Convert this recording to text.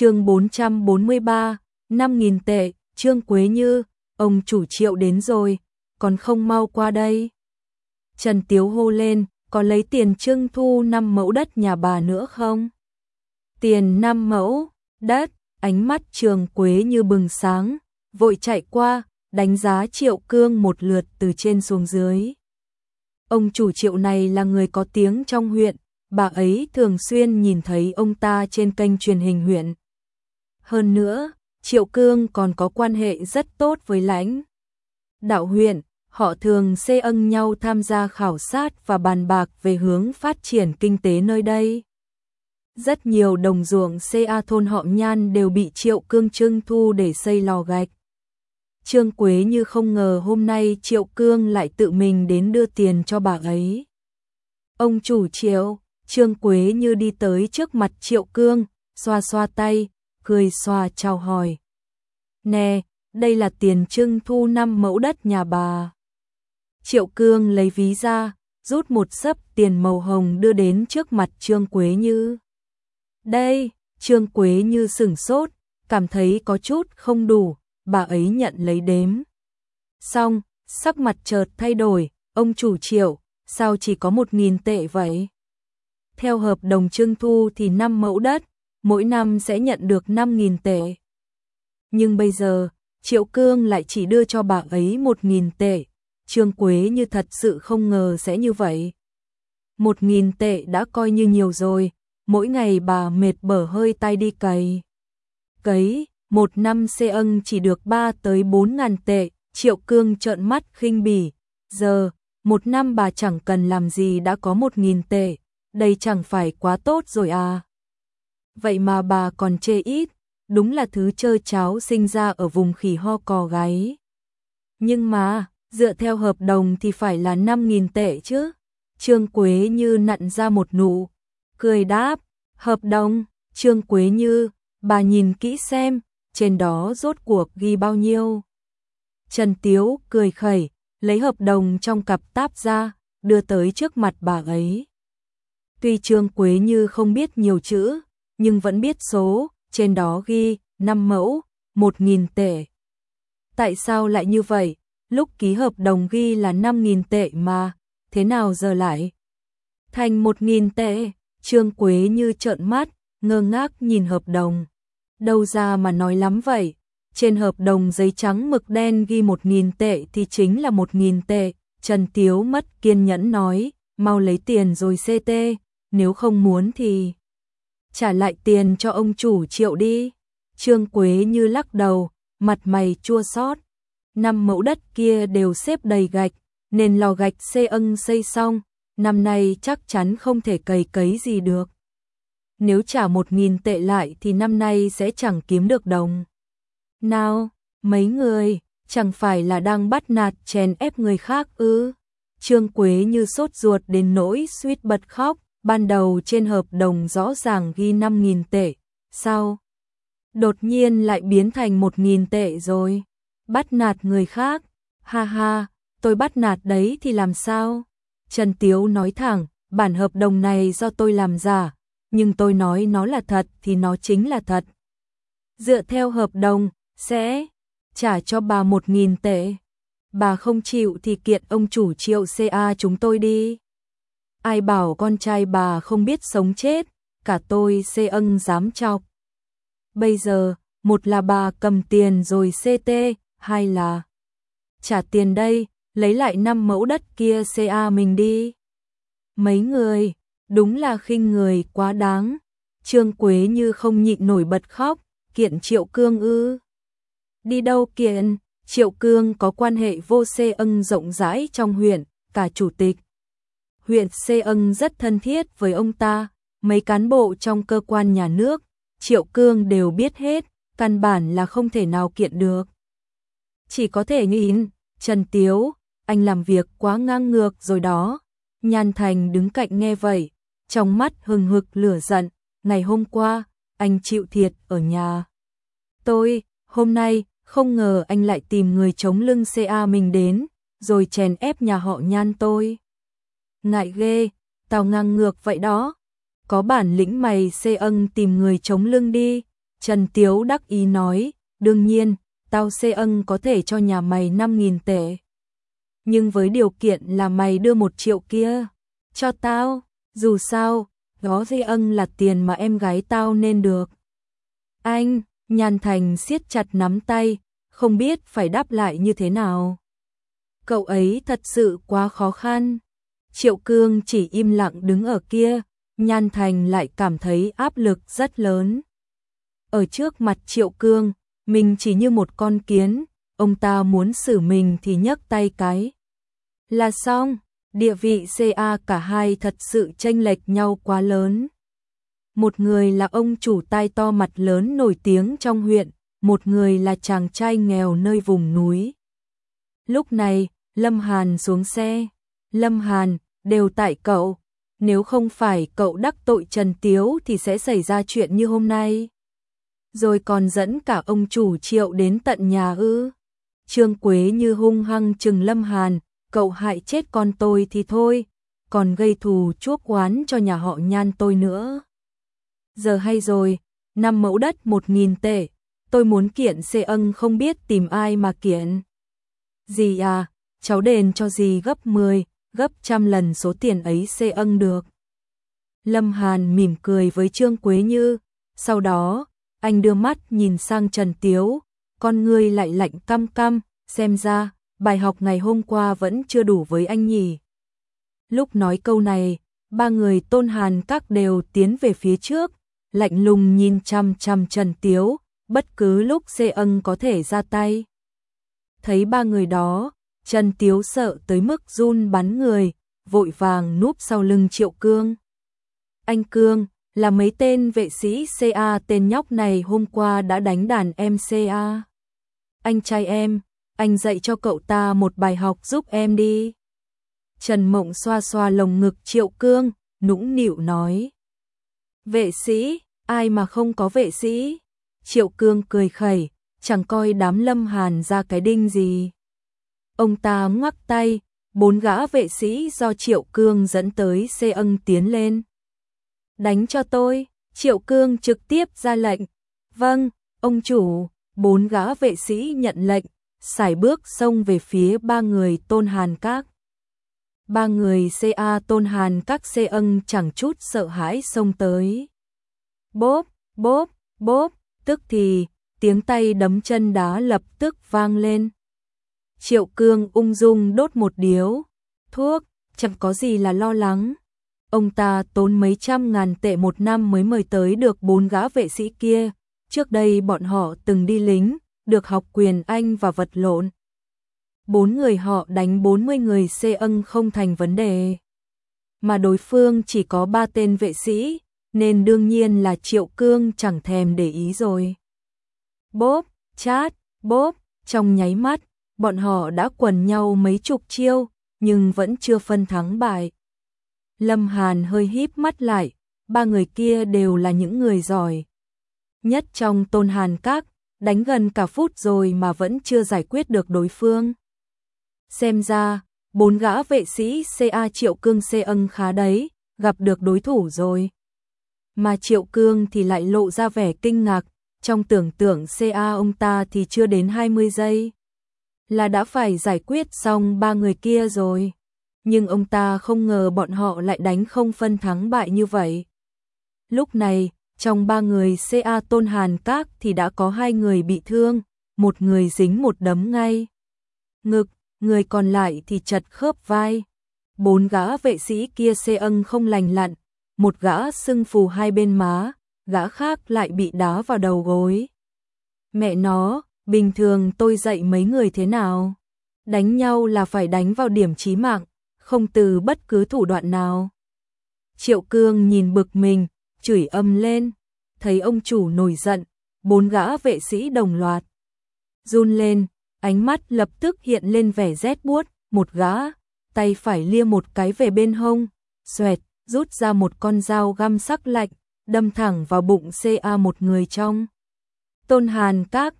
chương 443, 5.000 tệ, Trương Quế Như, ông chủ triệu đến rồi, còn không mau qua đây. Trần Tiếu hô lên, có lấy tiền trưng thu 5 mẫu đất nhà bà nữa không? Tiền 5 mẫu, đất, ánh mắt Trường Quế Như bừng sáng, vội chạy qua, đánh giá Triệu Cương một lượt từ trên xuống dưới. Ông chủ Triệu này là người có tiếng trong huyện, bà ấy thường xuyên nhìn thấy ông ta trên kênh truyền hình huyện. Hơn nữa, Triệu Cương còn có quan hệ rất tốt với lãnh. Đạo huyện, họ thường xê ân nhau tham gia khảo sát và bàn bạc về hướng phát triển kinh tế nơi đây. Rất nhiều đồng ruộng CA thôn họ nhan đều bị Triệu Cương trưng thu để xây lò gạch. Trương Quế như không ngờ hôm nay Triệu Cương lại tự mình đến đưa tiền cho bà ấy. Ông chủ Triệu, Trương Quế như đi tới trước mặt Triệu Cương, xoa xoa tay, cười xòa chào hỏi. Nè, đây là tiền trưng thu năm mẫu đất nhà bà. Triệu Cương lấy ví ra, rút một sấp tiền màu hồng đưa đến trước mặt Trương Quế Như. Đây, Trương Quế Như sửng sốt, cảm thấy có chút không đủ, bà ấy nhận lấy đếm. Xong, sắc mặt chợt thay đổi, ông chủ triệu, sao chỉ có một nghìn tệ vậy? Theo hợp đồng trưng thu thì năm mẫu đất, mỗi năm sẽ nhận được 5.000 tệ. Nhưng bây giờ, Triệu Cương lại chỉ đưa cho bà ấy 1.000 tệ. Trương Quế như thật sự không ngờ sẽ như vậy. 1.000 tệ đã coi như nhiều rồi, mỗi ngày bà mệt bở hơi tay đi cày. Cấy, một năm xe ân chỉ được 3 tới 4 ngàn tệ, Triệu Cương trợn mắt khinh bỉ. Giờ, một năm bà chẳng cần làm gì đã có 1.000 tệ, đây chẳng phải quá tốt rồi à. Vậy mà bà còn chê ít, đúng là thứ chơi cháo sinh ra ở vùng khỉ ho cò gáy. Nhưng mà, dựa theo hợp đồng thì phải là 5.000 tệ chứ. Trương Quế Như nặn ra một nụ, cười đáp, hợp đồng, Trương Quế Như, bà nhìn kỹ xem, trên đó rốt cuộc ghi bao nhiêu. Trần Tiếu cười khẩy, lấy hợp đồng trong cặp táp ra, đưa tới trước mặt bà ấy. Tuy Trương Quế Như không biết nhiều chữ, nhưng vẫn biết số, trên đó ghi 5 mẫu, 1.000 tệ. Tại sao lại như vậy? Lúc ký hợp đồng ghi là 5.000 tệ mà, thế nào giờ lại? Thành 1.000 tệ, Trương Quế như trợn mắt, ngơ ngác nhìn hợp đồng. Đâu ra mà nói lắm vậy? Trên hợp đồng giấy trắng mực đen ghi 1.000 tệ thì chính là 1.000 tệ. Trần Tiếu mất kiên nhẫn nói, mau lấy tiền rồi CT, nếu không muốn thì trả lại tiền cho ông chủ triệu đi. Trương Quế như lắc đầu, mặt mày chua xót. Năm mẫu đất kia đều xếp đầy gạch, nên lò gạch xê ân xây xong, năm nay chắc chắn không thể cày cấy gì được. Nếu trả một nghìn tệ lại thì năm nay sẽ chẳng kiếm được đồng. Nào, mấy người, chẳng phải là đang bắt nạt chèn ép người khác ư? Trương Quế như sốt ruột đến nỗi suýt bật khóc, ban đầu trên hợp đồng rõ ràng ghi 5.000 tệ, sao? Đột nhiên lại biến thành 1.000 tệ rồi. Bắt nạt người khác, ha ha, tôi bắt nạt đấy thì làm sao? Trần Tiếu nói thẳng, bản hợp đồng này do tôi làm giả, nhưng tôi nói nó là thật thì nó chính là thật. Dựa theo hợp đồng, sẽ trả cho bà 1.000 tệ. Bà không chịu thì kiện ông chủ triệu CA chúng tôi đi. Ai bảo con trai bà không biết sống chết, cả tôi xê ân dám chọc. Bây giờ, một là bà cầm tiền rồi CT, hai là trả tiền đây, lấy lại năm mẫu đất kia CA mình đi. Mấy người, đúng là khinh người quá đáng. Trương Quế như không nhịn nổi bật khóc, kiện Triệu Cương ư. Đi đâu kiện, Triệu Cương có quan hệ vô xê ân rộng rãi trong huyện, cả chủ tịch huyện Sê Ân rất thân thiết với ông ta, mấy cán bộ trong cơ quan nhà nước, Triệu Cương đều biết hết, căn bản là không thể nào kiện được. Chỉ có thể nghĩ, Trần Tiếu, anh làm việc quá ngang ngược rồi đó. Nhan Thành đứng cạnh nghe vậy, trong mắt hừng hực lửa giận, ngày hôm qua, anh chịu thiệt ở nhà. Tôi, hôm nay, không ngờ anh lại tìm người chống lưng CA mình đến, rồi chèn ép nhà họ nhan tôi ngại ghê, tao ngang ngược vậy đó. Có bản lĩnh mày xê ân tìm người chống lưng đi, Trần Tiếu đắc ý nói, đương nhiên, tao xê ân có thể cho nhà mày 5.000 tệ. Nhưng với điều kiện là mày đưa một triệu kia, cho tao, dù sao, đó xê ân là tiền mà em gái tao nên được. Anh, Nhàn Thành siết chặt nắm tay, không biết phải đáp lại như thế nào. Cậu ấy thật sự quá khó khăn. Triệu Cương chỉ im lặng đứng ở kia, Nhan Thành lại cảm thấy áp lực rất lớn. Ở trước mặt Triệu Cương, mình chỉ như một con kiến, ông ta muốn xử mình thì nhấc tay cái. Là xong, địa vị CA cả hai thật sự chênh lệch nhau quá lớn. Một người là ông chủ tai to mặt lớn nổi tiếng trong huyện, một người là chàng trai nghèo nơi vùng núi. Lúc này, Lâm Hàn xuống xe. Lâm Hàn, đều tại cậu. Nếu không phải cậu đắc tội Trần Tiếu thì sẽ xảy ra chuyện như hôm nay. Rồi còn dẫn cả ông chủ triệu đến tận nhà ư. Trương Quế như hung hăng trừng Lâm Hàn, cậu hại chết con tôi thì thôi, còn gây thù chuốc oán cho nhà họ nhan tôi nữa. Giờ hay rồi, năm mẫu đất một nghìn tệ, tôi muốn kiện xê ân không biết tìm ai mà kiện. Gì à, cháu đền cho gì gấp 10, gấp trăm lần số tiền ấy xê ân được. Lâm Hàn mỉm cười với Trương Quế Như, sau đó, anh đưa mắt nhìn sang Trần Tiếu, con ngươi lại lạnh căm căm, xem ra, bài học ngày hôm qua vẫn chưa đủ với anh nhỉ. Lúc nói câu này, ba người tôn hàn các đều tiến về phía trước, lạnh lùng nhìn chăm chăm Trần Tiếu, bất cứ lúc xê ân có thể ra tay. Thấy ba người đó, Trần Tiếu sợ tới mức run bắn người, vội vàng núp sau lưng Triệu Cương. Anh Cương, là mấy tên vệ sĩ CA tên nhóc này hôm qua đã đánh đàn em CA. Anh trai em, anh dạy cho cậu ta một bài học giúp em đi. Trần Mộng xoa xoa lồng ngực Triệu Cương, nũng nịu nói. Vệ sĩ, ai mà không có vệ sĩ? Triệu Cương cười khẩy, chẳng coi đám lâm hàn ra cái đinh gì. Ông ta ngoắc tay, bốn gã vệ sĩ do Triệu Cương dẫn tới xe ân tiến lên. Đánh cho tôi, Triệu Cương trực tiếp ra lệnh. Vâng, ông chủ, bốn gã vệ sĩ nhận lệnh, xài bước xông về phía ba người tôn hàn các. Ba người CA tôn hàn các xe ân chẳng chút sợ hãi xông tới. Bốp, bốp, bốp, tức thì, tiếng tay đấm chân đá lập tức vang lên. Triệu cương ung dung đốt một điếu, thuốc, chẳng có gì là lo lắng. Ông ta tốn mấy trăm ngàn tệ một năm mới mời tới được bốn gã vệ sĩ kia, trước đây bọn họ từng đi lính, được học quyền Anh và vật lộn. Bốn người họ đánh 40 người xê ân không thành vấn đề. Mà đối phương chỉ có ba tên vệ sĩ, nên đương nhiên là Triệu Cương chẳng thèm để ý rồi. Bốp, chát, bốp, trong nháy mắt, bọn họ đã quần nhau mấy chục chiêu, nhưng vẫn chưa phân thắng bại. Lâm Hàn hơi híp mắt lại, ba người kia đều là những người giỏi. Nhất trong tôn hàn các, đánh gần cả phút rồi mà vẫn chưa giải quyết được đối phương. Xem ra, bốn gã vệ sĩ CA Triệu Cương Xê ân khá đấy, gặp được đối thủ rồi. Mà Triệu Cương thì lại lộ ra vẻ kinh ngạc, trong tưởng tượng CA ông ta thì chưa đến 20 giây. Là đã phải giải quyết xong ba người kia rồi. Nhưng ông ta không ngờ bọn họ lại đánh không phân thắng bại như vậy. Lúc này, trong ba người CA Tôn Hàn Các thì đã có hai người bị thương, một người dính một đấm ngay. Ngực, người còn lại thì chật khớp vai. Bốn gã vệ sĩ kia xê ân không lành lặn, một gã sưng phù hai bên má, gã khác lại bị đá vào đầu gối. Mẹ nó, bình thường tôi dạy mấy người thế nào? Đánh nhau là phải đánh vào điểm chí mạng, không từ bất cứ thủ đoạn nào. Triệu Cương nhìn bực mình, chửi âm lên, thấy ông chủ nổi giận, bốn gã vệ sĩ đồng loạt. Run lên, ánh mắt lập tức hiện lên vẻ rét buốt, một gã, tay phải lia một cái về bên hông, xoẹt, rút ra một con dao găm sắc lạnh, đâm thẳng vào bụng CA một người trong. Tôn Hàn Các,